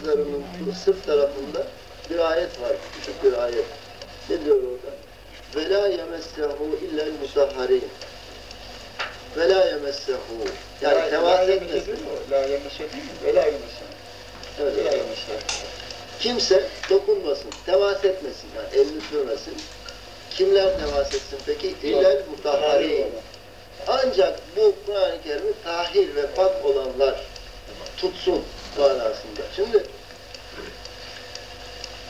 bazılarının sırf tarafında bir ayet var, küçük bir ayet. Ne diyor orada? وَلَا يَمَسَّهُ اِلَّا الْمُسَحَّرِينَ وَلَا يَمَسَّهُ Yani temas etmesin. La yemese değil mi? Ve la yemese. Evet. Ve la yemese. Kimse dokunmasın, temas etmesin yani elini sürmesin. Kimler temas etsin peki? İllel mutahharin. Ancak bu Kur'an-ı Kerim'i tahir ve pak olanlar tutsun manasında. Şimdi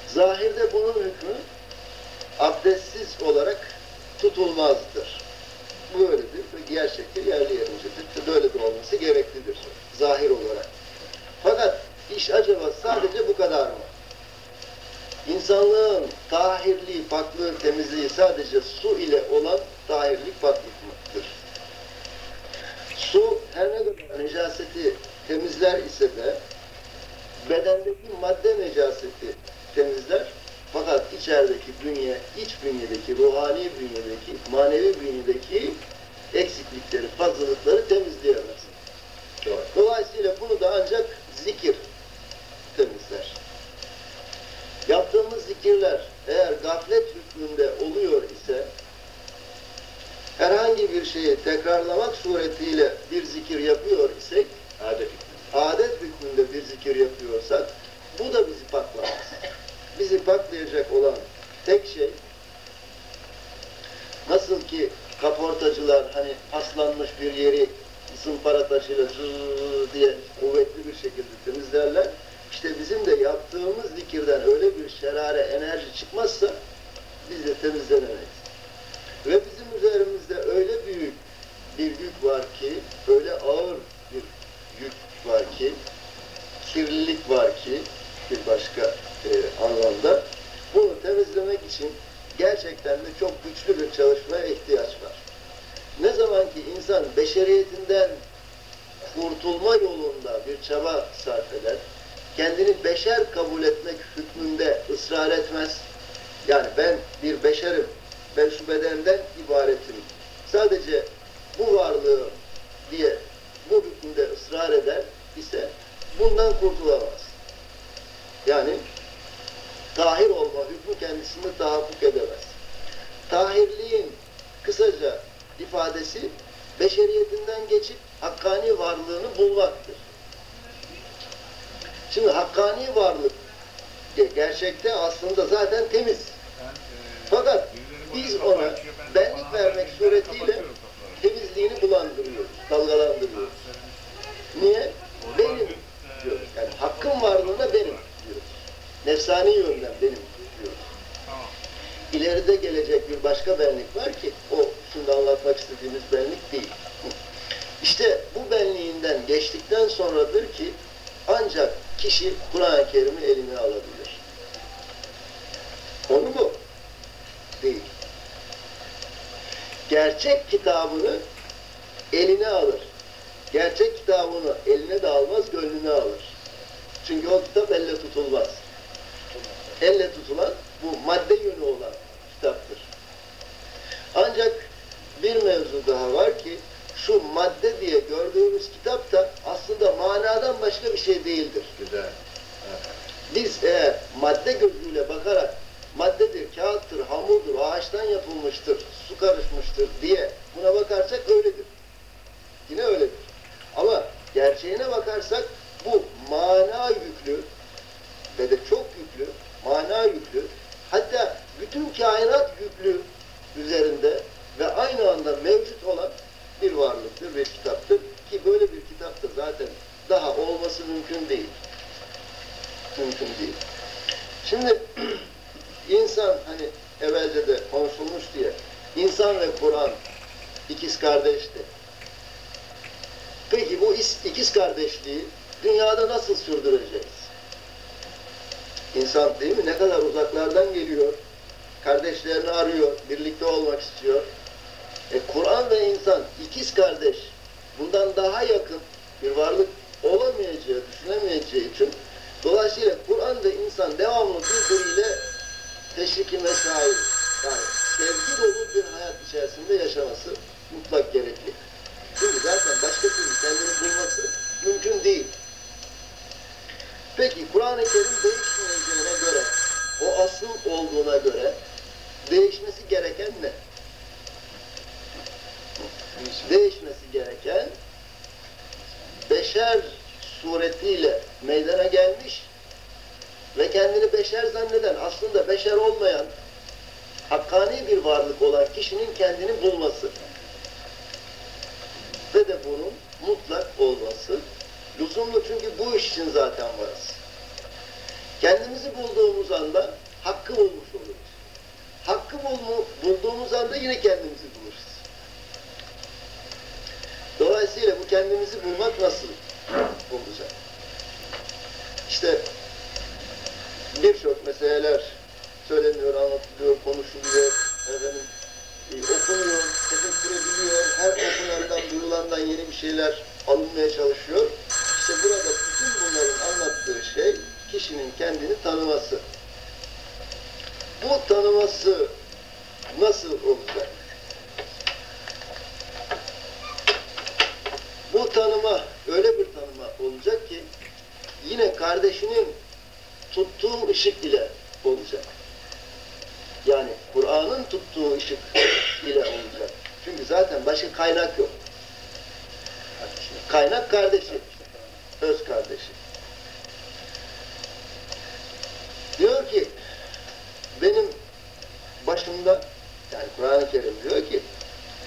zahirde bunun hükmü abdestsiz olarak tutulmazdır. Böyledir ve gerçekte yerli yerincedir. Böyle olması gereklidir zahir olarak. Fakat iş acaba sadece bu kadar mı? İnsanlığın tahirliği, paklığı, temizliği sadece su ile olan tahirlik, paklık mıdır? Su her ne kadar necaseti temizler ise de bedendeki madde necaseti temizler. Fakat içerideki bünye, iç bünyedeki, ruhani bünyedeki, manevi bünyedeki eksiklikleri, fazlalıkları temizleyemez. Dolayısıyla bunu da ancak zikir temizler. Yaptığımız zikirler eğer gaflet hükmünde oluyor ise herhangi bir şeyi tekrarlamak suretiyle bir zikir yapıyor isek Adet. Bir zikir yapıyorsak bu da bizi paklamaz. Bizi paklayacak olan tek şey nasıl ki kaportacılar hani paslanmış bir yeri zımpara taşıyla diye kuvvetli bir şekilde temizlerler. İşte bizim de yaptığımız zikirden öyle bir şerare enerji çıkmazsa biz de temizlenemeyiz. Ve bizim üzerimizde öyle büyük bir yük var ki, öyle ağır bir yük var ki, kirlilik var ki bir başka e, anlamda bunu temizlemek için gerçekten de çok güçlü bir çalışmaya ihtiyaç var. Ne zaman ki insan beşeriyetinden kurtulma yolunda bir çaba sarf eder, kendini beşer kabul etmek hükmünde ısrar etmez. Yani ben bir beşerim, ben şu bedenden ibaretim. Sadece bu varlığı diye bu hükmünde ısrar eder ise bundan kurtulamaz. Yani tahir olma hükmü kendisinde tahakkuk edemez. Tahirliğin kısaca ifadesi beşeriyetinden geçip hakkani varlığını bulmaktır. Şimdi hakkani varlık gerçekte aslında zaten temiz. Fakat biz ona benlik vermek suretiyle temizliğini bulandırıyoruz, dalgalandırıyoruz. Niye? Benim. Yani hakkın varlığına benim diyoruz. Nefsani yönden benim diyoruz. İleride gelecek bir başka benlik var ki o şimdi anlatmak istediğimiz benlik değil. İşte bu benliğinden geçtikten sonradır ki ancak kişi Kur'an-ı Kerim'i eline alabilir. Konu bu. Değil. Gerçek kitabını eline alır. Gerçek kitabını eline de almaz, gönlüne alır. Çünkü o kitap elle tutulmaz. Elle tutulan bu madde yönü olan kitaptır. Ancak bir mevzu daha var ki şu madde diye gördüğümüz kitap da aslında manadan başka bir şey değildir. Güzel. Biz eğer madde gözüyle bakarak maddedir, kağıttır, hamurdur, ağaçtan yapılmıştır, su karışmıştır diye buna bakarsak öyledir. Yine öyledir. Ama gerçeğine bakarsak bu mana yüklü ve de çok yüklü, mana yüklü, hatta bütün kainat yüklü üzerinde ve aynı anda mevcut olan bir varlıktır, bir kitaptır. Ki böyle bir kitap da zaten daha olması mümkün değil. Mümkün değil. Şimdi insan hani evvelce de konuşulmuş diye insan ve Kur'an ikiz kardeşti. Peki bu ikiz kardeşliği dünyada nasıl sürdüreceğiz? İnsan değil mi? Ne kadar uzaklardan geliyor, kardeşlerini arıyor, birlikte olmak istiyor. E, Kur'an ve insan ikiz kardeş bundan daha yakın bir varlık olamayacağı, düşünemeyeceği için dolayısıyla Kur'an ve insan devamlı birbiriyle teşriki mesail yani sevgi dolu bir hayat içerisinde yaşaması mutlak gerekli. Çünkü zaten başka türlü kendini bulması mümkün değil. Peki Kur'an Kur'an-ı Kerim değişmeyeceğine göre, o asıl olduğuna göre değişmesi gereken ne? Değişmesi gereken beşer suretiyle meydana gelmiş ve kendini beşer zanneden, aslında beşer olmayan, hakkani bir varlık olan kişinin kendini bulması ve de bunun mutlak olması lüzumlu çünkü bu iş için zaten varız. Kendimizi bulduğumuz anda hakkı bulmuş oluruz. Hakkı bulmu, bulduğumuz anda yine kendimizi buluruz. Dolayısıyla bu kendimizi bulmak nasıl olacak? İşte birçok meseleler söyleniyor, anlatılıyor, konuşuluyor, efendim, e, okunuyor, tefekkür ediliyor, her okunandan, duyulandan yeni bir şeyler alınmaya çalışıyor. İşte burada bütün bunların anlattığı şey kişinin kendini tanıması. Bu tanıması nasıl olacak? Bu tanıma öyle bir tanıma olacak ki yine kardeşinin tuttuğu ışık ile olacak. Yani Kur'an'ın tuttuğu ışık ile olacak. Çünkü zaten başka kaynak yok. Kaynak kardeşi, öz kardeşi. Diyor ki, benim başımda, yani Kur'an-ı Kerim diyor ki,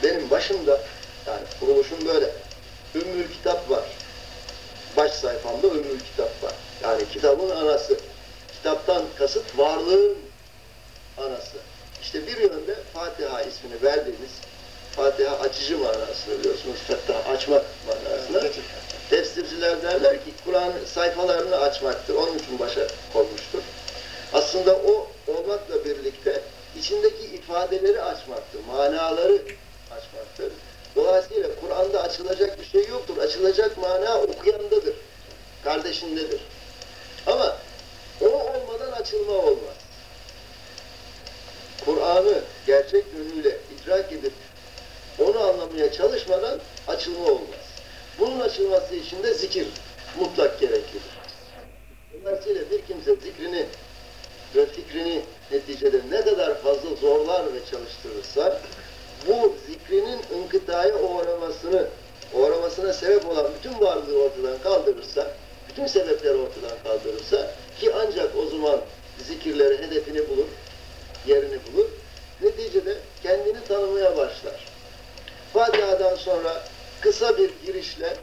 benim başımda, yani kuruluşum böyle, Ümmül Kitap var. Baş sayfamda Ümmül Kitap var. Yani kitabın anası. Kitaptan kasıt varlığın anası. İşte bir yönde Fatiha ismini verdiğimiz, Fatiha açıcı manasını biliyorsunuz, Fettah açmak manasına. Tefsirciler derler ki Kur'an sayfalarını açmaktır, onun için başa konmuştur. Aslında o olmakla birlikte içindeki ifadeleri açmaktır, manaları açmaktır. Dolayısıyla Kur'an'da açılacak bir şey yoktur. Açılacak mana okuyandadır, kardeşindedir. Ama o olmadan açılma olmaz. Kur'an'ı gerçek yönüyle idrak edip onu anlamaya çalışmadan açılma olmaz. Bunun açılması için de zikir mutlak gereklidir. Dolayısıyla bir kimse zikrini ve fikrini neticede ne kadar fazla zorlar ve çalıştırırsa bu zikrinin ınkıtaya uğramasını, uğramasına sebep olan bütün varlığı ortadan kaldırırsa, bütün sebepleri ortadan kaldırırsa ki ancak o zaman zikirleri hedefini bulur, yerini bulur. Neticede kendini tanımaya başlar. Fatiha'dan sonra kısa bir girişle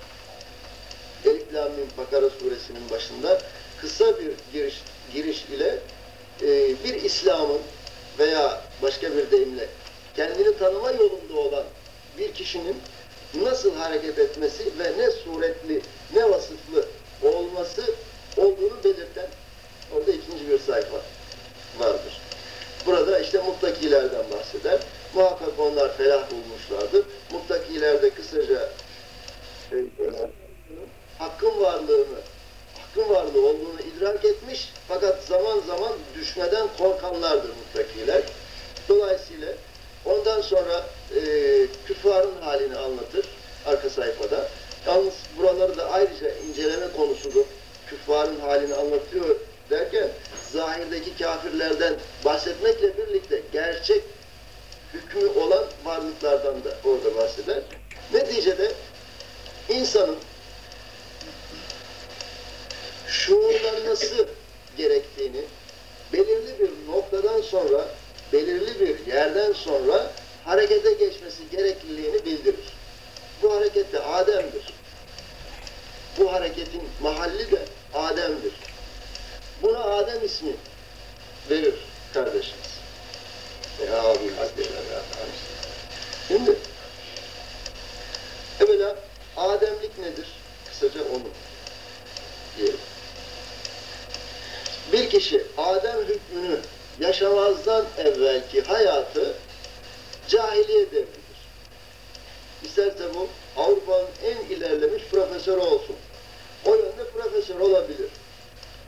Elif Lam Mim Bakara suresinin başında kısa bir giriş, giriş ile e, bir İslam'ın veya başka bir deyimle kendini tanıma yolunda olan bir kişinin nasıl hareket etmesi ve ne suretli, ne vasıflı olması olduğunu belirten orada ikinci bir sayfa vardır. Burada işte muttakilerden bahseder. Muhakkak onlar felah bulmuşlardır. Muttakilerde kısaca e, hakkın varlığını, hakkın varlığı olduğunu idrak etmiş fakat zaman zaman düşmeden korkanlardır muttakiler. Dolayısıyla ondan sonra e, küffarın halini anlatır arka sayfada. Yalnız buraları da ayrıca inceleme konusudur. Küffarın halini anlatıyor derken zahirdeki kafirlerden bahsetmekle birlikte gerçek hükmü olan varlıklardan da orada bahseder. Neticede insanın şuurlanması gerektiğini belirli bir noktadan sonra, belirli bir yerden sonra harekete geçmesi gerekliliğini bildirir. Bu hareket de Adem'dir. Bu hareketin mahalli de Adem'dir. Buna Adem ismi verir kardeşimiz. Veya abimiz Şimdi evvela Ademlik nedir? Kısaca onu diyelim. Bir kişi Adem hükmünü yaşamazdan evvelki hayatı cahiliye devridir. İsterse bu Avrupa'nın en ilerlemiş profesörü olsun. O yönde profesör olabilir.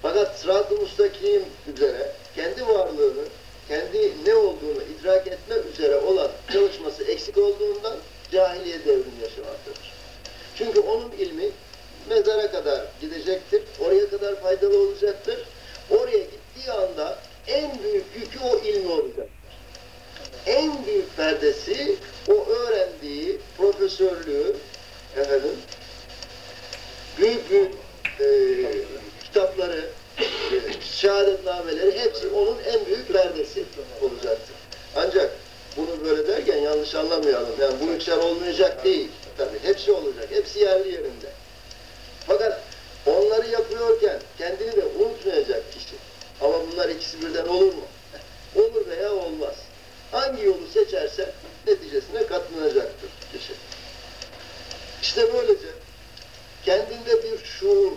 Fakat sırat-ı müstakim üzere kendi varlığını, kendi ne olduğunu idrak etme üzere olan çalışması eksik olduğundan cahiliye devrini yaşamaktadır. Çünkü onun ilmi mezara kadar gidecektir. Oraya kadar faydalı olacaktır. Oraya gittiği anda en büyük yükü o ilmi olacak. En büyük perdesi o öğrendiği profesörlüğü efendim büyük büyük e, kitapları, e, şehadetnameleri hepsi onun en büyük perdesi olacaktır. Ancak bunu böyle derken yanlış anlamayalım. Yani bu üçer olmayacak değil. Tabii hepsi olacak. Hepsi yerli yerinde. Fakat onları yapıyorken kendini de unutmayacak. Ama bunlar ikisi birden olur mu? Olur veya olmaz. Hangi yolu seçerse neticesine katlanacaktır kişi. İşte böylece kendinde bir şuur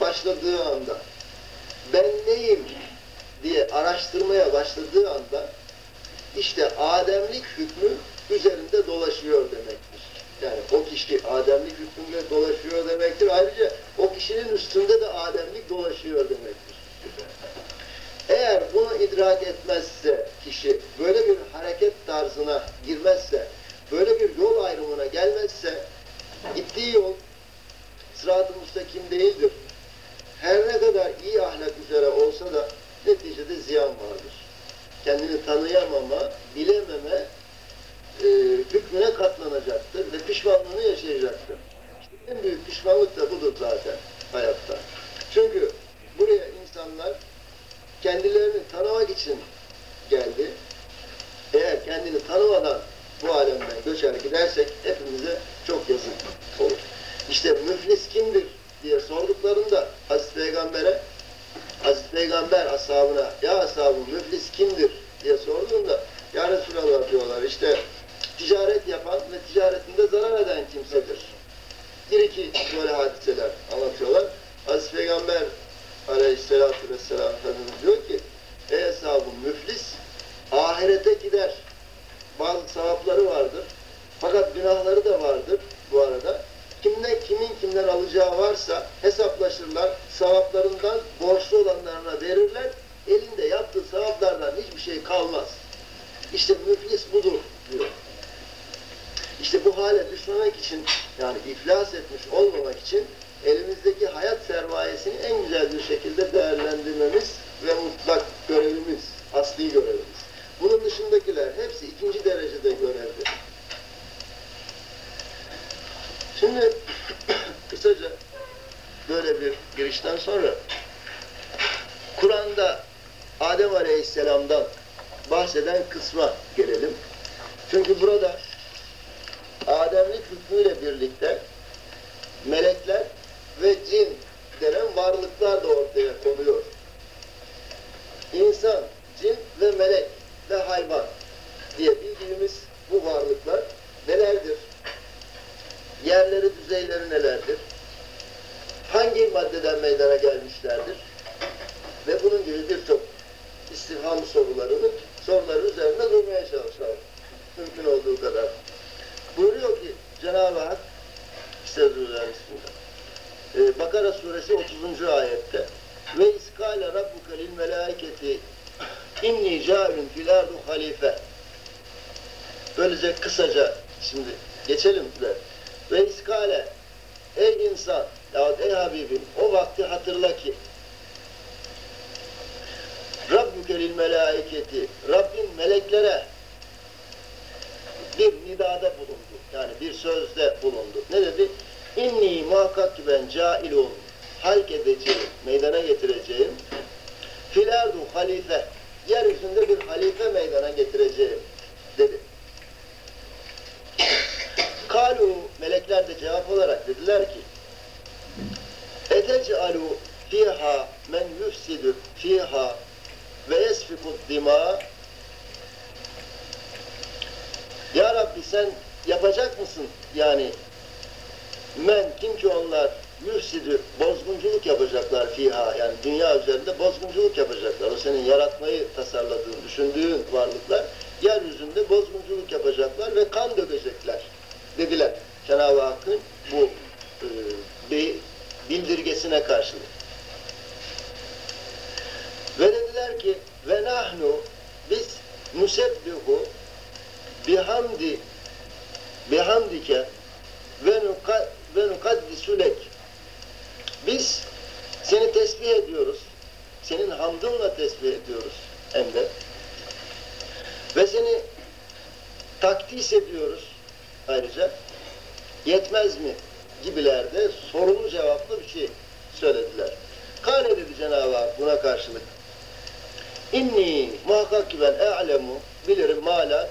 başladığı anda ben neyim diye araştırmaya başladığı anda işte ademlik hükmü üzerinde dolaşıyor demektir. Yani o kişi ademlik hükmünde dolaşıyor demektir. Ayrıca o kişinin üstünde de ademlik dolaşıyor demektir. Eğer bunu idrak etmezse kişi, böyle bir hareket tarzına girmezse, böyle bir yol ayrımına gelmezse, gittiği yol sırat-ı müstakim değildir. Her ne kadar iyi ahlak üzere olsa da neticede ziyan vardır. Kendini tanıyamama, bilememe e, hükmüne katlanacaktır ve pişmanlığını yaşayacaktır. İşte en büyük pişmanlık da budur zaten hayatta. Çünkü buraya insanlar kendilerini tanımak için geldi. Eğer kendini tanımadan bu alemden göçer gidersek hepimize çok yazık olur. İşte müflis kimdir diye sorduklarında Hazreti Peygamber'e Hazreti Peygamber ashabına ya ashabım müflis kimdir diye sorduğunda ya Resulallah diyorlar işte ticaret yapan ve ticaretinde zarar eden kimsedir. Bir iki böyle hadiseler anlatıyorlar. Hazreti Peygamber aleyhissalatü vesselam Efendimiz diyor ki ey ashabım müflis ahirete gider. Bazı sevapları vardır. Fakat günahları da vardır bu arada. Kimden kimin kimden alacağı varsa hesaplaşırlar. Sevaplarından borçlu olanlarına verirler. Elinde yaptığı sevaplardan hiçbir şey kalmaz. İşte müflis budur diyor. İşte bu hale düşmemek için yani iflas etmiş olmamak için elimizdeki hayat sermayesini en güzel bir şekilde değerlendirmemiz ve mutlak görevimiz, asli görevimiz. Bunun dışındakiler hepsi ikinci derecede görevdir. Şimdi kısaca böyle bir girişten sonra Kur'an'da Adem Aleyhisselam'dan bahseden kısma gelelim. Çünkü burada Ademlik hükmüyle birlikte melekler ve cin denen varlıklar da ortaya konuyor. İnsan, cin ve melek ve hayvan diye bildiğimiz bu varlıklar nelerdir? Yerleri, düzeyleri nelerdir? Hangi maddeden meydana gelmişlerdir? Ve bunun gibi birçok istifham sorularını, soruları üzerinde durmaya çalışalım. Mümkün olduğu kadar. Buyuruyor ki Cenab-ı Hak Estağfirullah ee, Bakara suresi 30. ayette ve iskale rabbuke lil melaiketi inni câilun fil ardu halife böylece kısaca şimdi geçelim de ve iskale ey insan yahut ey Habibim o vakti hatırla ki Rabbuke lil melaiketi Rabbin meleklere bir nidada bulundu. Yani bir sözde bulundu. Ne dedi? İnni muhakkak ki ben cailun halk edeceğim, meydana getireceğim. Filardu halife, yeryüzünde bir halife meydana getireceğim dedi. Kalu, melekler de cevap olarak dediler ki Etec'alu fiha men yufsidu fiha ve yesfikud dima Ya Rabbi sen yapacak mısın? Yani men ki onlar müfsidü bozgunculuk yapacaklar fiha yani dünya üzerinde bozgunculuk yapacaklar. O senin yaratmayı tasarladığın, düşündüğün varlıklar yeryüzünde bozgunculuk yapacaklar ve kan dökecekler dediler. Cenab-ı Hakk'ın bu e, bildirgesine karşılık. Ve dediler ki ve nahnu biz nusebbihu bihamdi bihamdike ve nukaddisulek Biz seni tesbih ediyoruz. Senin hamdınla tesbih ediyoruz hem de. Ve seni takdis ediyoruz ayrıca. Yetmez mi? gibilerde sorulu cevaplı bir şey söylediler. Kale dedi Cenab-ı Hak buna karşılık. İnni muhakkak ki ben e'lemu bilirim ma la.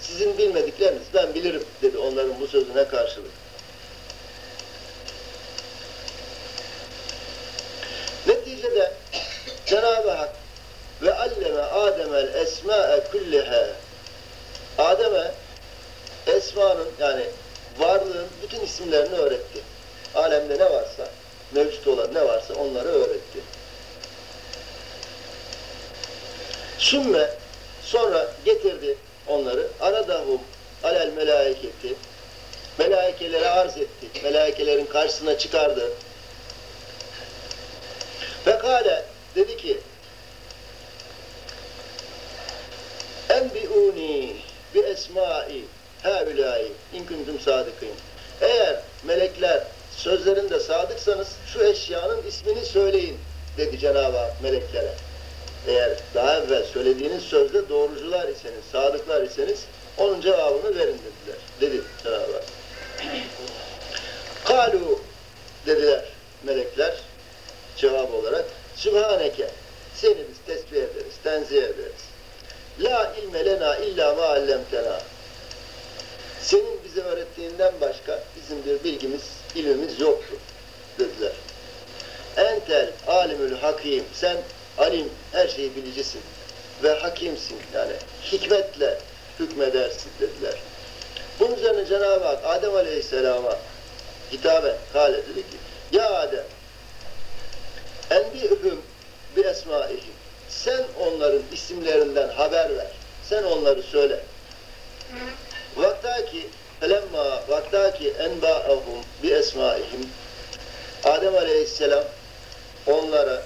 Sizin bilmedikleriniz ben bilirim dedi onların bu sözüne karşılık. Neticede Cenab-ı Hak ve alleme Adem'el esma'e kulliha Adem'e esmanın yani varlığın bütün isimlerini öğretti. Alemde ne varsa, mevcut olan ne varsa onları öğretti. Sümme sonra getirdi onları aradahum alel melaiketi melaikelere arz etti. Melaikelerin karşısına çıkardı. Fekale dedi ki Enbi'uni bi esma'i haulâi in kuntum sadıkîn. Eğer melekler sözlerinde sadıksanız şu eşyanın ismini söyleyin dedi Cenab-ı meleklere. Eğer daha evvel söylediğiniz sözde doğrucular iseniz, sadıklar iseniz onun cevabını verin dediler. Dedi Cenab-ı. Kalu dediler melekler cevap olarak Sübhaneke seni biz tesbih ederiz, tenzih ederiz. La ilme lena illa ma allemtena. Senin bize öğrettiğinden başka bizim bir bilgimiz, ilmimiz yoktur dediler. Entel alimül hakim. Sen alim, her şeyi bilicisin ve hakimsin. Yani hikmetle hükmedersin dediler. Bunun üzerine Cenab-ı Hak Adem Aleyhisselam'a hitaben kale dedi ki Ya Adem enbi'hum bi esmaihim sen onların isimlerinden haber ver. Sen onları söyle. Vaktaki felemma vaktaki enba'ahum bi esmaihim Adem Aleyhisselam onlara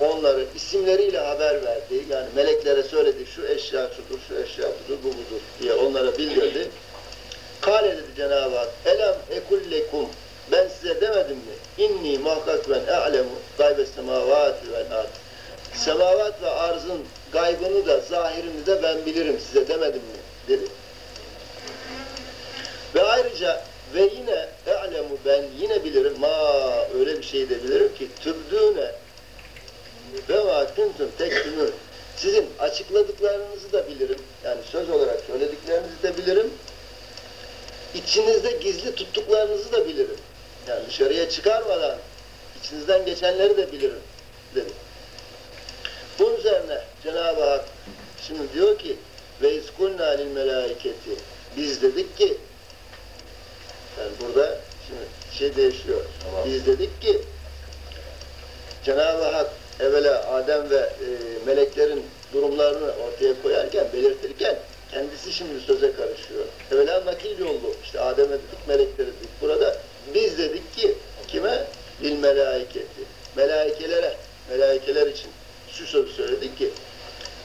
onları isimleriyle haber verdi. Yani meleklere söyledi şu eşya şudur, şu eşya budur, bu budur diye onlara bildirdi. Kale dedi Cenab-ı Hak Elem ekullekum ben size demedim mi? İnni muhakkak ben e'lemu gaybes semavati vel ard. Semavat ve arzın gaybını da zahirini de ben bilirim size demedim mi? Dedi. Ve ayrıca ve yine e'lemu ben yine bilirim ma öyle bir şey de bilirim ki tübdüne ve ma kuntum tektumün sizin açıkladıklarınızı da bilirim. Yani söz olarak söylediklerinizi de bilirim. İçinizde gizli tuttuklarınızı da bilirim. Yani dışarıya çıkarmadan içinizden geçenleri de bilirim dedi. Bunun üzerine Cenab-ı Hak şimdi diyor ki ve izkunna lil melaiketi biz dedik ki yani burada şimdi şey değişiyor. Tamam. Biz dedik ki Cenab-ı Hak evvela Adem ve e, meleklerin durumlarını ortaya koyarken, belirtirken kendisi şimdi söze karışıyor. Evvela nakil yollu. İşte Adem'e dedik, meleklere dedik. Burada biz dedik ki kime? Bil melaiketi. Melaikelere, melaikeler için şu sözü söyledik ki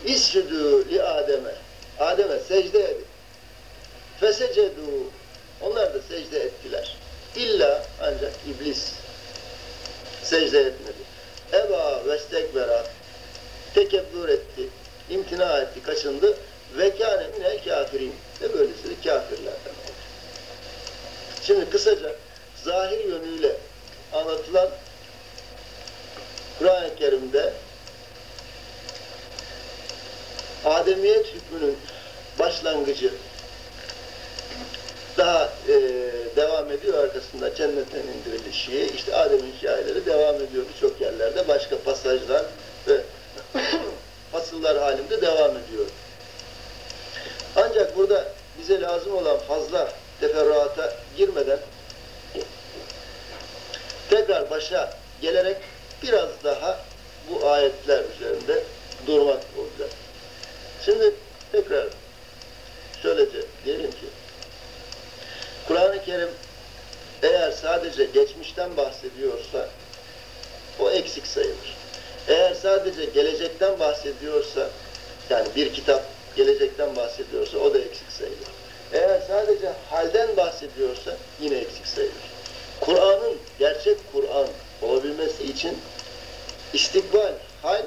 İscüdü li Adem'e. Adem'e secde edin. Fesecedu. Onlar da secde ettiler. İlla ancak iblis secde etmedi. Eba vestekbera tekebbür etti, imtina etti, kaçındı ve kâne minel kafirin ve böylesi de kafirlerden oldu. Şimdi kısaca zahir yönüyle anlatılan Kur'an-ı Kerim'de Ademiyet hükmünün başlangıcı daha e, devam ediyor arkasında cennetten indirilişi, işte Adem'in hikayeleri devam ediyor birçok yerlerde, başka pasajlar ve fasıllar halinde devam ediyor. Ancak burada bize lazım olan fazla teferruata girmeden tekrar başa gelerek biraz daha bu ayetler üzerinde durmak olacak. Şimdi tekrar şöylece diyelim ki Kur'an-ı Kerim eğer sadece geçmişten bahsediyorsa o eksik sayılır. Eğer sadece gelecekten bahsediyorsa yani bir kitap bahsediyorsa o da eksik sayılır. Eğer sadece halden bahsediyorsa yine eksik sayılır. Kur'an'ın gerçek Kur'an olabilmesi için istikbal, hal,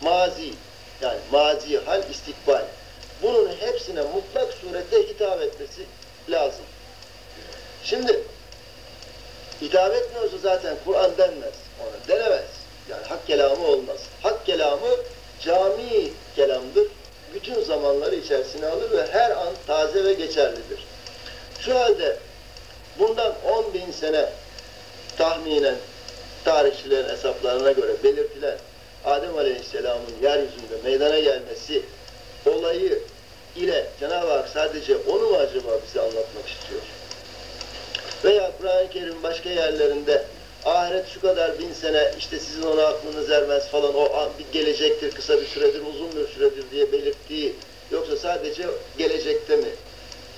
mazi. Yani mazi, hal, istikbal. Bunun hepsine mutlak surette hitap etmesi lazım. Şimdi hitap etmiyorsa zaten Kur'an denmez. Ona denemez. Yani hak kelamı olmaz. Hak kelamı cami kelamdır. Bütün zamanları içerisine alır ve her an taze ve geçerlidir. Şu halde bundan 10 bin sene tahminen tarihçilerin hesaplarına göre belirtilen Adem Aleyhisselam'ın yeryüzünde meydana gelmesi olayı ile Cenab-ı Hak sadece onu mu acaba bize anlatmak istiyor? Veya Kur'an-ı Kerim başka yerlerinde ahiret şu kadar bin sene işte sizin ona aklınız ermez falan o bir gelecektir kısa bir süredir uzun bir süredir diye belirttiği yoksa sadece gelecekte mi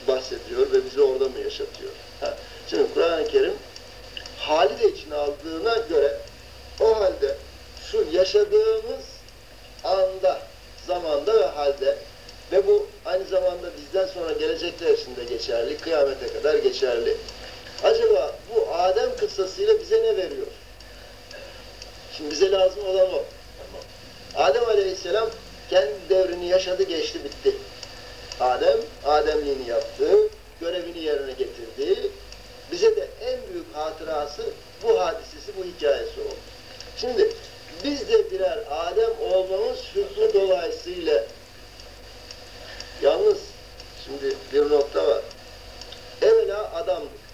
bahsediyor ve bizi orada mı yaşatıyor? Ha. Şimdi Kur'an-ı Kerim hali de içine aldığına göre o halde şu yaşadığımız anda, zamanda ve halde ve bu aynı zamanda bizden sonra gelecekler için geçerli, kıyamete kadar geçerli. Acaba bu Adem kıssasıyla bize ne veriyor? Şimdi bize lazım olan o. Adem Aleyhisselam kendi devrini yaşadı, geçti, bitti. Adem, Ademliğini yaptı, görevini yerine getirdi. Bize de en büyük hatırası bu hadisesi, bu hikayesi oldu. Şimdi biz de birer Adem olmamız hükmü dolayısıyla yalnız şimdi bir nokta var. Evvela adamlık.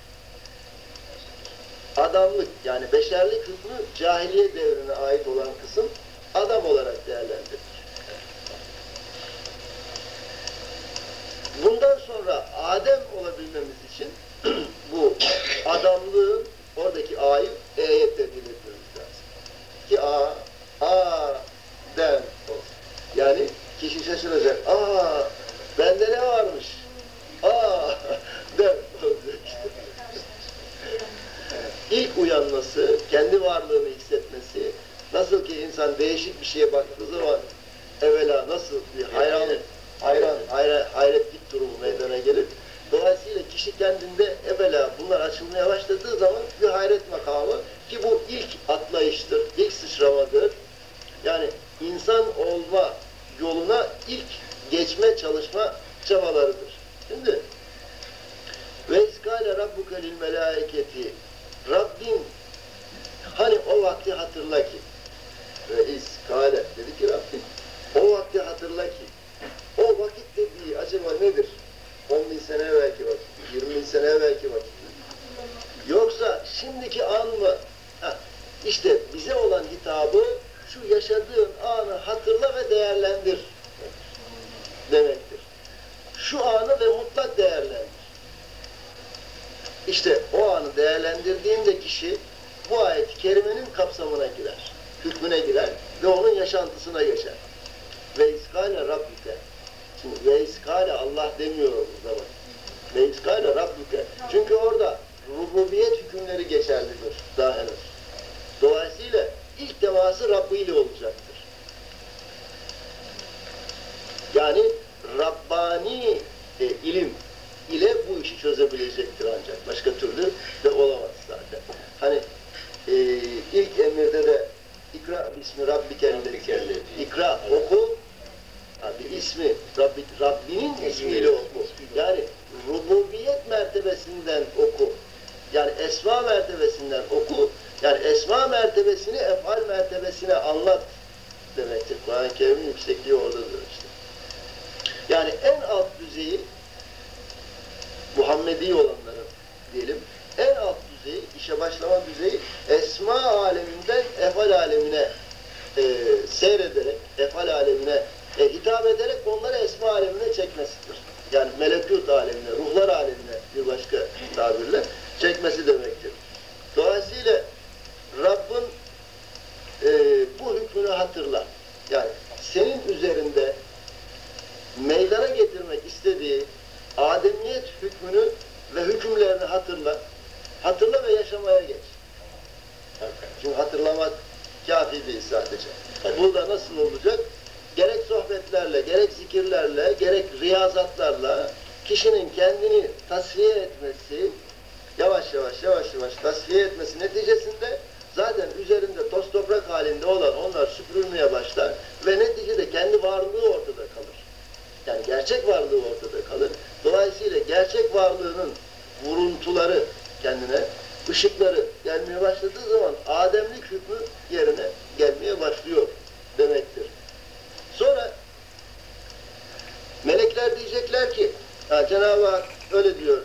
Adamlık yani beşerlik hükmü cahiliye devrine ait olan kısım adam olarak değerlendirilir. Bundan sonra Adem olabilmemiz için bu adamlığın oradaki A'yı E'ye tebdil etmemiz lazım. Ki A, A, dem olsun. Yani kişi şaşıracak. Aa, bende ne varmış? Aa, olacak işte. İlk uyanması, kendi varlığını hissetmesi, nasıl ki insan değişik bir şeye baktığı zaman evvela nasıl bir hayran, hayran, hayran hayretlik durumu meydana gelir. Dolayısıyla kişi kendinde evvela bunlar açılmaya başladığı zaman bir hayret makamı ki bu ilk atlayıştır, ilk sıçramadır. Yani insan olma yoluna ilk geçme çalışma çabalarıdır. Şimdi ve iskale rabbuke lil melaiketi Rabbin hani o vakti hatırla ki ve iskale dedi ki Rabbim o vakti hatırla ki o vakit dediği acaba nedir? 10 bin sene evvelki vakit, 20 bin sene evvelki vakit. Yoksa şimdiki an mı? Heh, işte bize olan hitabı şu yaşadığın anı hatırla ve değerlendir demektir. Şu anı ve mutlak değerlendir. İşte o anı değerlendirdiğinde kişi bu ayet-i kerimenin kapsamına girer, hükmüne girer ve onun yaşantısına geçer. Ve iskale Rabbike. Şimdi ve iskale Allah demiyor orada bak. Ve iskale Rabbike. Çünkü orada rububiyet hükümleri geçerlidir daha henüz. Dolayısıyla ilk teması Rabbi ile olacaktır. Yani Rabbani e, ilim ile bu işi çözebilecektir ancak. Başka türlü de olamaz zaten. Hani e, ilk emirde de ikra bismi rabbikellezi. İkra oku. Abi ismi Rabbi, Rabbinin ismiyle oku. Yani rububiyet mertebesinden oku. Yani esma mertebesinden oku. Yani esma mertebesini efal mertebesine anlat demektir. Kur'an-ı Kerim'in yüksekliği oradadır işte. Yani en alt düzeyi Muhammedi olanların diyelim en alt düzeyi, işe başlama düzeyi esma aleminden efal alemine e, seyrederek, efal alemine e, hitap ederek onları esma alemine çekmesidir. Yani melekut alemine, ruhlar alemine bir başka tabirle çekmesi demektir. Dolayısıyla Rabbin e, bu hükmünü hatırla. Yani senin üzerinde meydana getirmek istediği ademiyet hükmünü ve hükümlerini hatırla. Hatırla ve yaşamaya geç. Çünkü hatırlamak kafi değil sadece. Bu da nasıl olacak? Gerek sohbetlerle, gerek zikirlerle, gerek riyazatlarla kişinin kendini tasfiye etmesi, yavaş yavaş yavaş yavaş tasfiye etmesi neticesinde zaten üzerinde toz toprak halinde olan onlar süpürülmeye başlar ve neticede kendi varlığı ortada kalır. Yani gerçek varlığı ortada kalır. Dolayısıyla gerçek varlığının vuruntuları kendine, ışıkları gelmeye başladığı zaman Ademlik hükmü yerine gelmeye başlıyor demektir. Sonra melekler diyecekler ki, ha, Cenab-ı Hak öyle diyor,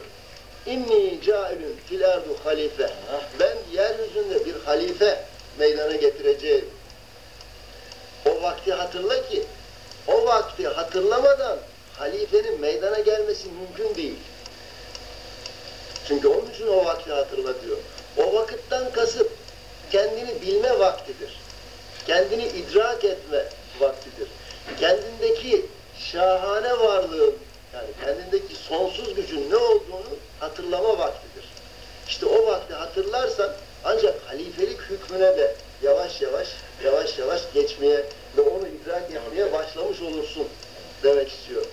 İnni cailun fil ardu halife. Ben yeryüzünde bir halife meydana getireceğim. Vakti hatırla ki, o vakti hatırlamadan halifenin meydana gelmesi mümkün değil. Çünkü onun için o vakti hatırla diyor. O vakitten kasıt kendini bilme vaktidir. Kendini idrak etme vaktidir. Kendindeki şahane varlığın yani kendindeki sonsuz gücün ne olduğunu hatırlama vaktidir. İşte o vakti hatırlarsan ancak halifelik hükmüne de yavaş yavaş yavaş yavaş geçmeye ve onu idrak etmeye başlamış olursun demek istiyor.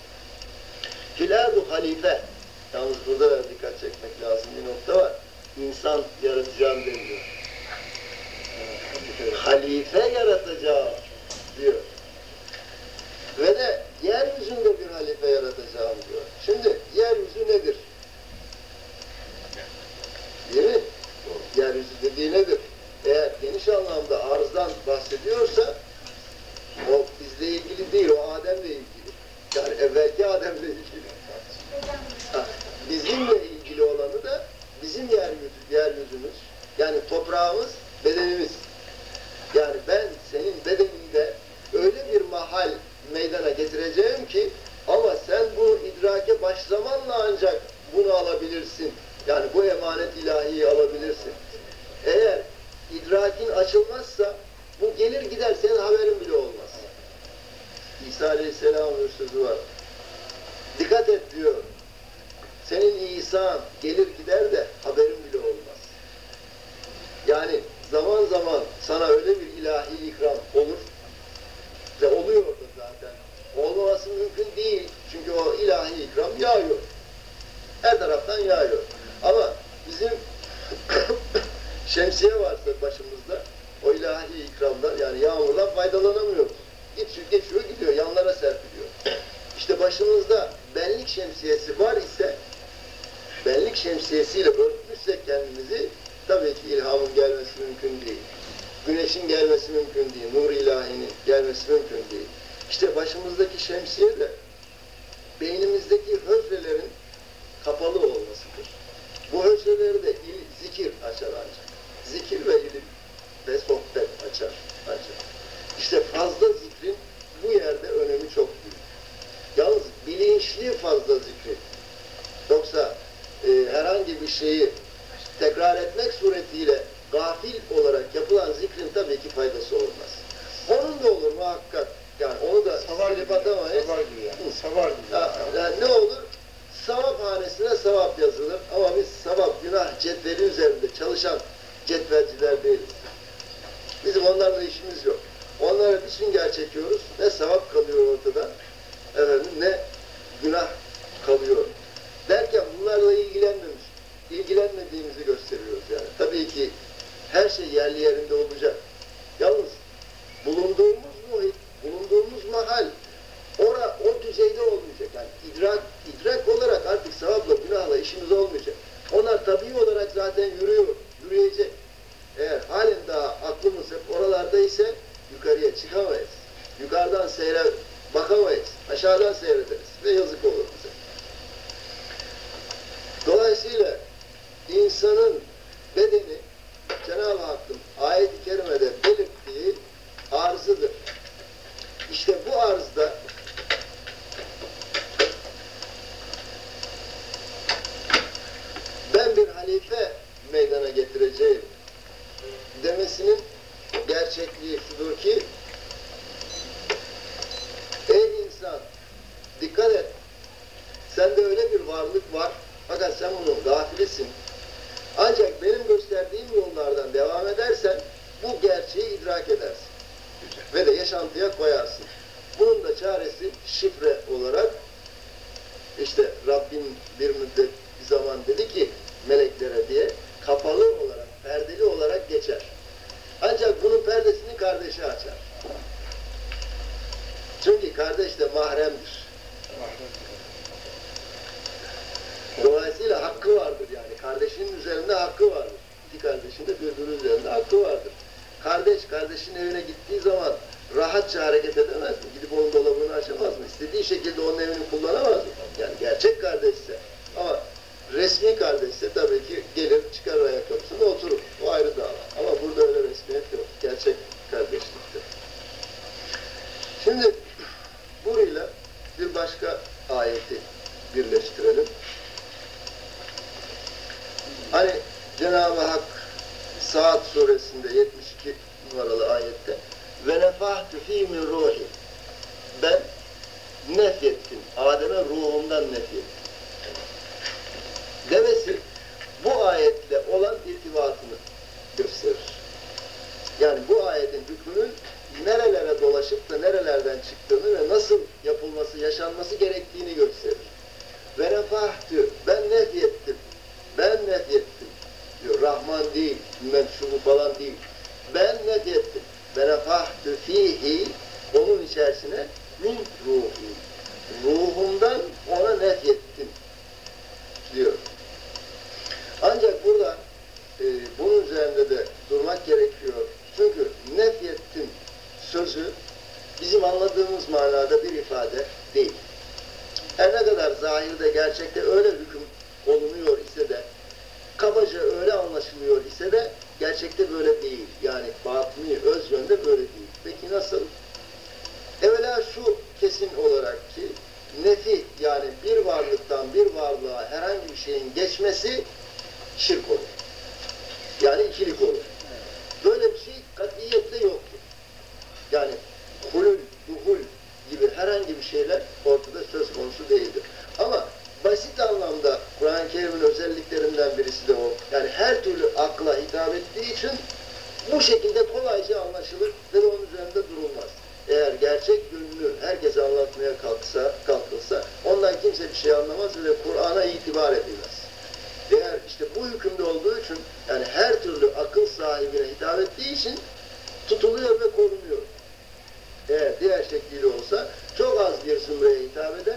Filardu halife Yalnız burada da dikkat çekmek lazım bir nokta var. İnsan yaratacağım demiyor. Halife yaratacağım diyor. Ve de yeryüzünde bir halife yaratacağım diyor. Şimdi yeryüzü nedir? Değil mi? Yeryüzü dediği nedir? Eğer geniş anlamda arzdan bahsediyorsa o bizle ilgili değil, o Adem'le ilgili. Yani evvelki Adem'le ilgili. Ha, bizimle ilgili olanı da bizim yeryüzü, yeryüzümüz, yani toprağımız, bedenimiz. Yani ben senin bedeninde öyle bir mahal meydana getireceğim ki ama sen bunu idrake başlamanla ancak bunu alabilirsin. Yani bu emanet ilahiyi alabilirsin. Eğer idrakin açılmazsa bu gelir gider senin haberin bile olmaz. İsa Aleyhisselam'ın sözü var. Dikkat et diyor. Senin İsa'ın gelir gider de haberin bile olmaz. Yani zaman zaman sana öyle bir ilahi ikram olur ve oluyor da zaten. Olmaması mümkün değil. Çünkü o ilahi ikram yağıyor. Her taraftan yağıyor. Ama bizim şemsiye varsa başımızda o ilahi ikramdan yani yağmurdan faydalanamıyoruz. Geçiyor, geçiyor gidiyor, yanlara serpiliyor. İşte başımızda benlik şemsiyesi var ise benlik şemsiyesiyle örtmüşsek kendimizi tabii ki ilhamın gelmesi mümkün değil. Güneşin gelmesi mümkün değil. Nur ilahinin gelmesi mümkün değil. İşte başımızdaki şemsiye beynimizdeki hücrelerin kapalı olmasıdır. Bu hücreleri de il, zikir açar ancak. Zikir ve ilim ve sohbet açar ancak. İşte fazla zikrin bu yerde önemi çok büyük. Yalnız bilinçli fazla zikri. Yoksa e, herhangi bir şeyi tekrar etmek suretiyle gafil olarak yapılan zikrin tabii ki faydası olmaz. Onun da olur muhakkak. Yani onu da Savar silip gibi. atamayız. Savar gibi yani. Savar gibi. Ya, yani ne olur? Sevap hanesine sevap yazılır. Ama biz sevap günah cetveli üzerinde çalışan cetvelciler değiliz. Bizim onlarla işimiz yok. Onlara bir sünger çekiyoruz. Ne sevap kalıyor ortada, efendim, ne günah kalıyor. Derken bunlarla ilgilenmemiş, ilgilenmediğimizi gösteriyoruz yani. Tabii ki her şey yerli yerinde olacak. Yalnız bulunduğumuz muhit, bulunduğumuz mahal ora, o düzeyde olmayacak. Yani idrak, idrak olarak artık sevapla, günahla işimiz olmayacak. Onlar tabii olarak zaten yürüyor, yürüyecek. Eğer halen daha aklımız hep oralarda ise yukarıya çıkamayız. Yukarıdan seyre bakamayız. Aşağıdan seyrederiz ve yazık olur bize. Dolayısıyla insanın bedeni Cenab-ı Hakk'ın ayet-i kerimede belirttiği arzıdır. İşte bu arzda ben bir halife meydana getireceğim demesinin gerçekliği şudur ki ey insan dikkat et. Sende öyle bir varlık var fakat sen bunun gafilisin. Ancak benim gösterdiğim yollardan devam edersen bu gerçeği idrak edersin ve de yaşantıya koyarsın. Bunun da çaresi şifre olarak işte Rabbim bir müddet bir zaman dedi ki meleklere diye kapalı olarak, perdeli olarak geçer. mahremdir. Dolayısıyla hakkı vardır yani. Kardeşinin üzerinde hakkı vardır. İki kardeşin de birbirinin üzerinde hakkı vardır. Kardeş, kardeşin evine gittiği zaman rahatça hareket edemez mi? Gidip onun dolabını açamaz mı? İstediği şekilde onun evini kullanamaz mı? Yani gerçek kardeşse. Ama resmi kardeşse tabii ki gelir, çıkar ayakkabısını oturur. O ayrı dava. Ama burada öyle resmiyet yok. Gerçek kardeşlikte. Şimdi burayla bir başka ayeti birleştirelim. Hani Cenab-ı Hak Saat suresinde 72 numaralı ayette ve nefahtü fî min ruhi ben nefyettim. Adem'e ruhumdan nefyettim. Demesi bu ayetle olan irtibatını gösterir. Yani bu ayetin hükmünün nerelere dolaşıp da nerelerden çıktığını ve nasıl yapılması, yaşanması gerektiğini gösterir. Ve nefahtü, ben nefyettim, ben nefyettim diyor. Rahman değil, bilmem şunu falan Ben nefyettim. Ve nefahtü fihi, onun içerisine min ruhi. Ruhumdan ona nefyettim diyor. Ancak burada e, bunun üzerinde de durmak gerekiyor. Çünkü nefyettim sözü bizim anladığımız manada bir ifade değil. Her ne kadar zahirde gerçekte öyle hüküm olunuyor ise de kabaca öyle anlaşılıyor ise de gerçekte böyle değil. Yani batını öz yönde böyle değil. Peki nasıl? Evvela şu kesin olarak ki nefi yani bir varlıktan bir varlığa herhangi bir şeyin geçmesi şirk olur. Yani ikilik olur. Böyle bir şey katiyette yoktur. Yani hulül, duhul gibi herhangi bir şeyler ortada söz konusu değildir. Ama basit anlamda Kur'an-ı Kerim'in özelliklerinden birisi de o. Yani her türlü akla hitap ettiği için bu şekilde kolayca anlaşılır ve onun üzerinde durulmaz. Eğer gerçek yönünü herkese anlatmaya kalksa, kalkılsa ondan kimse bir şey anlamaz ve Kur'an'a itibar edilmez. Eğer işte bu hükümde olduğu için yani her türlü akıl sahibine hitap ettiği için tutuluyor ve korunuyor. Eğer diğer şekliyle olsa çok az bir zümreye hitap eder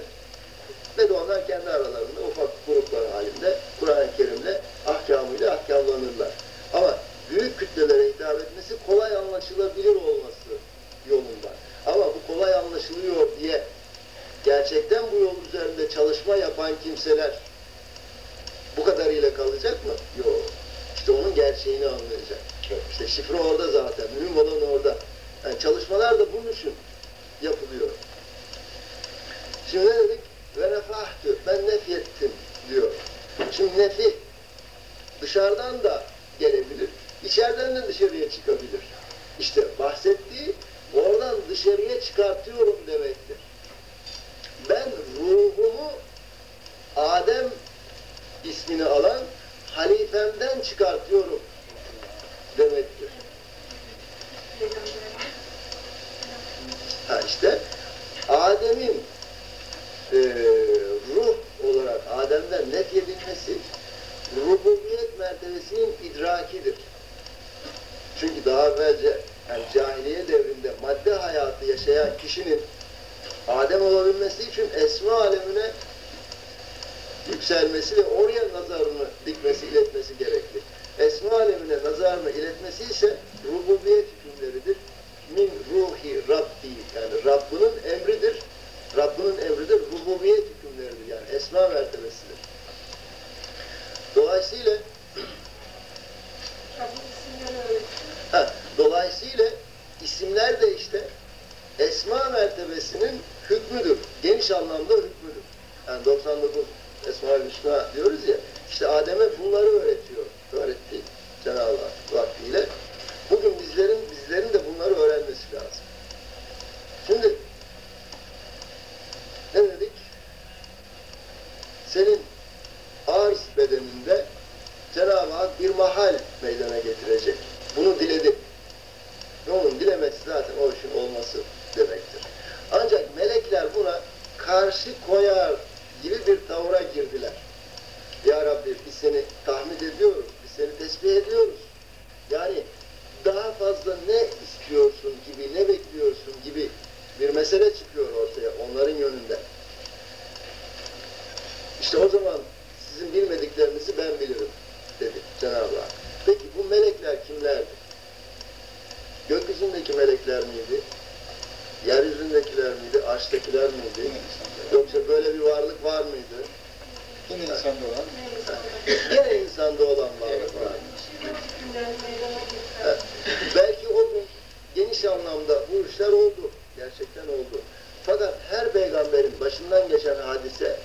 ve de onlar kendi aralarında ufak gruplar halinde Kur'an-ı Kerim'le ahkamıyla ahkamlanırlar. Ama büyük kütlelere hitap etmesi kolay anlaşılabilir olması yolunda. Ama bu kolay anlaşılıyor diye gerçekten bu yol üzerinde çalışma yapan kimseler bu kadarıyla kalacak mı? Yok. İşte onun gerçeğini anlayacak. İşte şifre orada zaten. Mühim olan orada. Yani çalışmalar da bunun için işler oldu. Gerçekten oldu. Fakat her peygamberin başından geçen hadise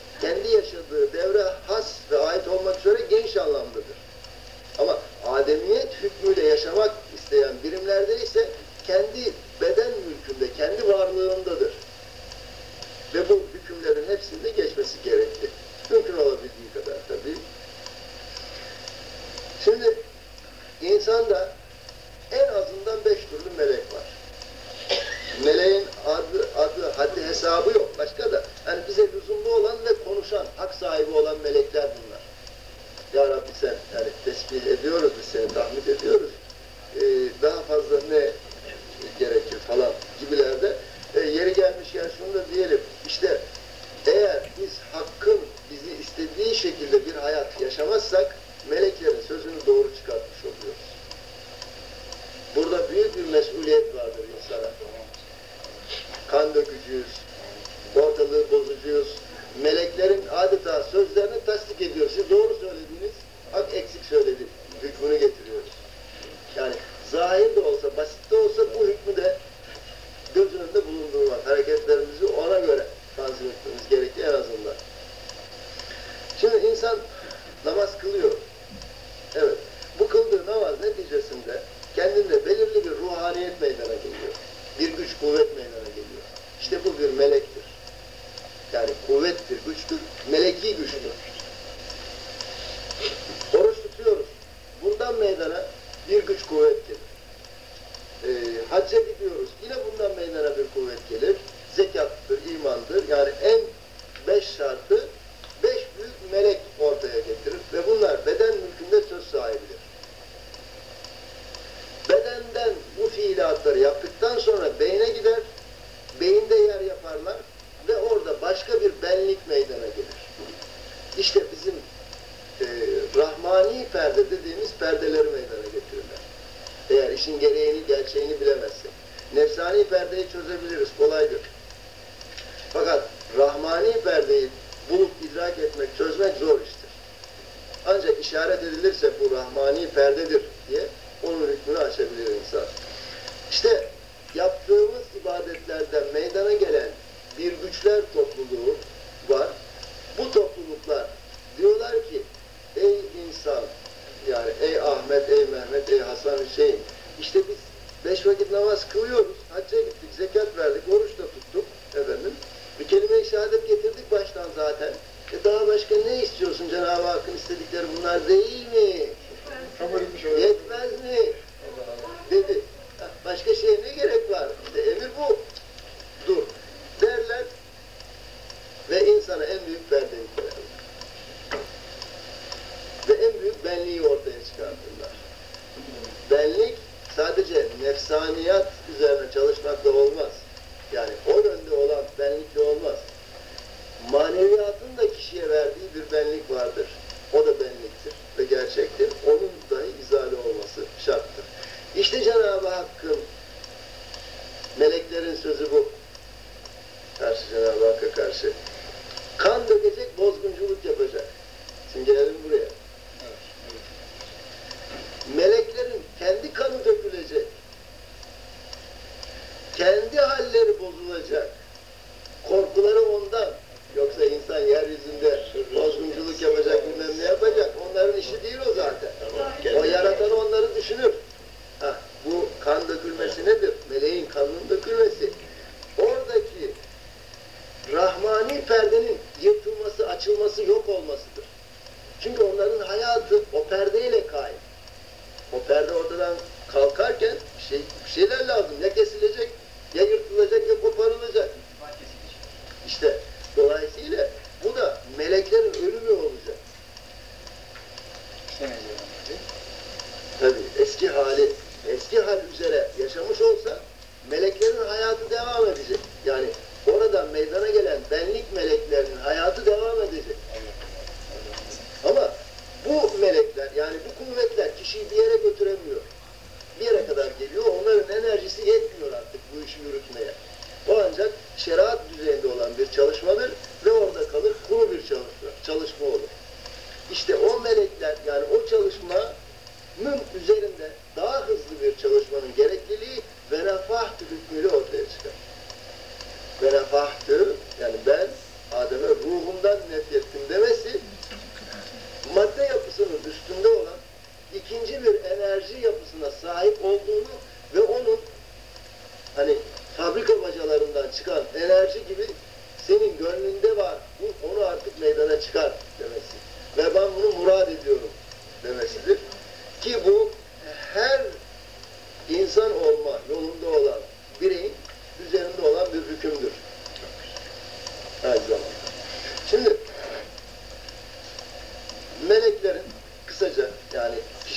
fazer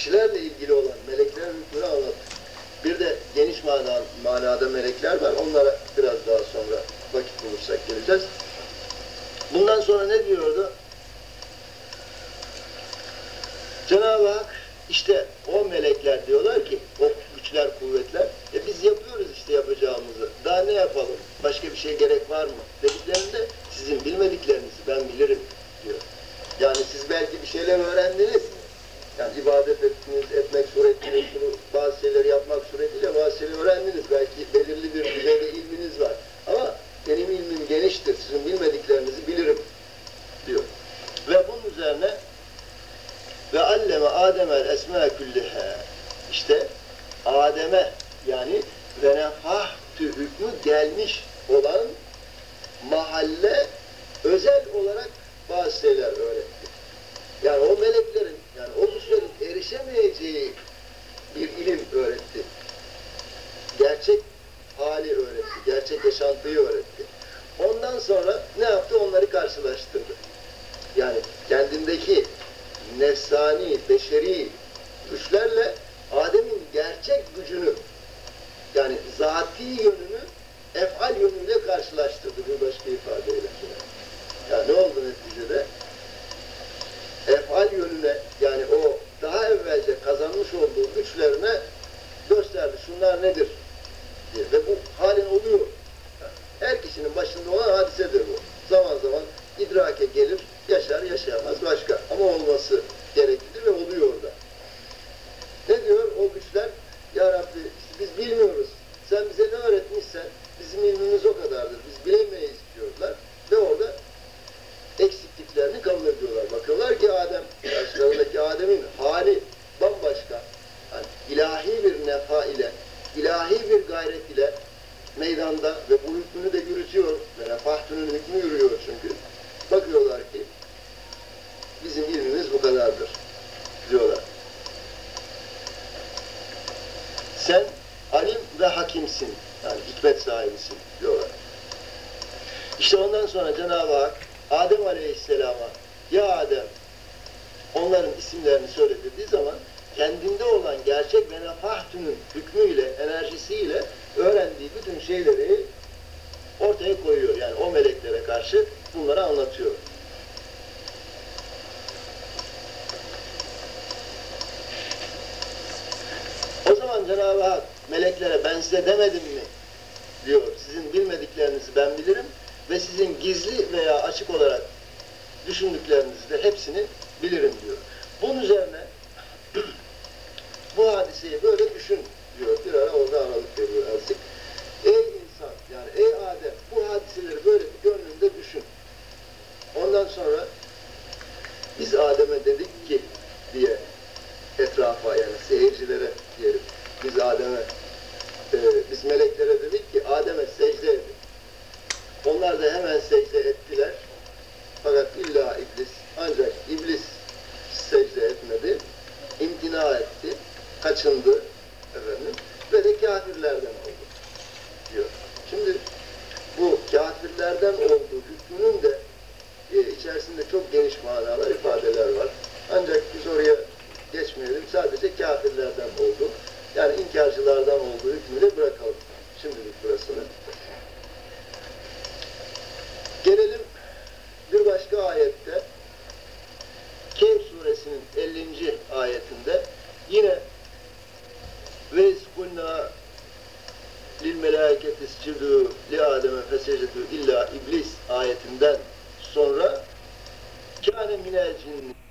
kişilerle ilgili olan meleklerin hükmünü anlattık. Bir de geniş manada, manada melekler var. Onlara biraz daha sonra vakit bulursak geleceğiz. Bundan sonra ne diyordu? Cenab-ı Hak işte o melekler diyorlar ki o güçler, kuvvetler e biz yapıyoruz işte yapacağımızı. Daha ne yapalım? Başka bir şey gerek var mı? Dediklerinde sizin bilmediklerinizi ben bilirim diyor. Yani siz belki bir şeyler öğrendiniz. Yani ibadet ettiniz, etmek suretiyle, şunu, bazı şeyleri yapmak suretiyle bazı şeyleri öğrendiniz. Belki belirli bir düzeyde ilminiz var. Ama benim ilmim geniştir, sizin bilmediklerinizi bilirim diyor. Ve bunun üzerine ve alleme Adem'el esma küllihe işte Adem'e yani ve nefahtü hükmü gelmiş olan mahalle özel olarak bazı şeyler öğretti. Yani o meleklerin, yani o güçlerin erişemeyeceği bir ilim öğretti. Gerçek hali öğretti, gerçek yaşantıyı öğretti. Ondan sonra ne yaptı? Onları karşılaştırdı. Yani kendindeki nefsani, beşeri güçlerle Adem'in gerçek gücünü yani zati yönünü efal yönüyle karşılaştırdı bir başka ifadeyle. Ya ne oldu neticede? Efal yönüne yani o daha evvelce kazanmış olduğu güçlerine gösterdi. Şunlar nedir? diye. Ve bu halin oluyor. Her kişinin başında olan hadisedir bu. Zaman zaman idrake gelir, yaşar, yaşayamaz başka. Ama olması gereklidir ve oluyor da. Ne diyor o güçler? Ya Rabbi biz bilmiyoruz. Sen bize ne öğretmişsen bizim ilmimiz o kadardır. Biz bilemeyiz diyorlar. Ve orada eksikliklerini kabul ediyorlar. Bakıyorlar ki Adem, karşılarındaki Adem'in hali bambaşka. Yani ilahi bir nefa ile, ilahi bir gayret ile meydanda ve bu hükmünü de yürütüyor. Ve nefahtünün hükmü yürüyor çünkü. Bakıyorlar ki bizim ilmimiz bu kadardır diyorlar. Sen alim ve hakimsin. Yani hikmet sahibisin diyorlar. İşte ondan sonra Cenab-ı Hak Adem Aleyhisselam'a ya Adem onların isimlerini söylediği zaman kendinde olan gerçek ve nefahtünün hükmüyle, enerjisiyle öğrendiği bütün şeyleri ortaya koyuyor. Yani o meleklere karşı bunları anlatıyor. O zaman Cenab-ı Hak meleklere ben size demedim mi? diyor. Sizin bilmediklerinizi ben bilirim ve sizin gizli veya açık olarak düşündüklerinizi de hepsini bilirim diyor. Bunun üzerine bu hadiseyi böyle düşün diyor. Bir ara orada aralık veriyor azıcık. Ey insan yani ey Adem bu hadiseleri böyle gönlünde düşün. Ondan sonra biz Adem'e dedik ki diye etrafa yani seyircilere diyelim. Biz Adem'e e, meleklere dedik ki Adem'e secde edin. Onlar da hemen secde ettiler. Fakat illa iblis, ancak iblis secde etmedi. imtina etti, kaçındı efendim ve de kafirlerden oldu diyor. Şimdi bu kafirlerden olduğu hükmünün de e, içerisinde çok geniş manalar, ifadeler var. Ancak biz oraya geçmeyelim. Sadece kafirlerden oldu. Yani inkarcılardan olduğu hükmüyle bırakalım şimdilik burasını. Gelelim bir başka ayette Kehf suresinin 50. ayetinde yine ve izkunna lil melâketi iscudu li âdeme fesecedu illa iblis ayetinden sonra kâne minel cinni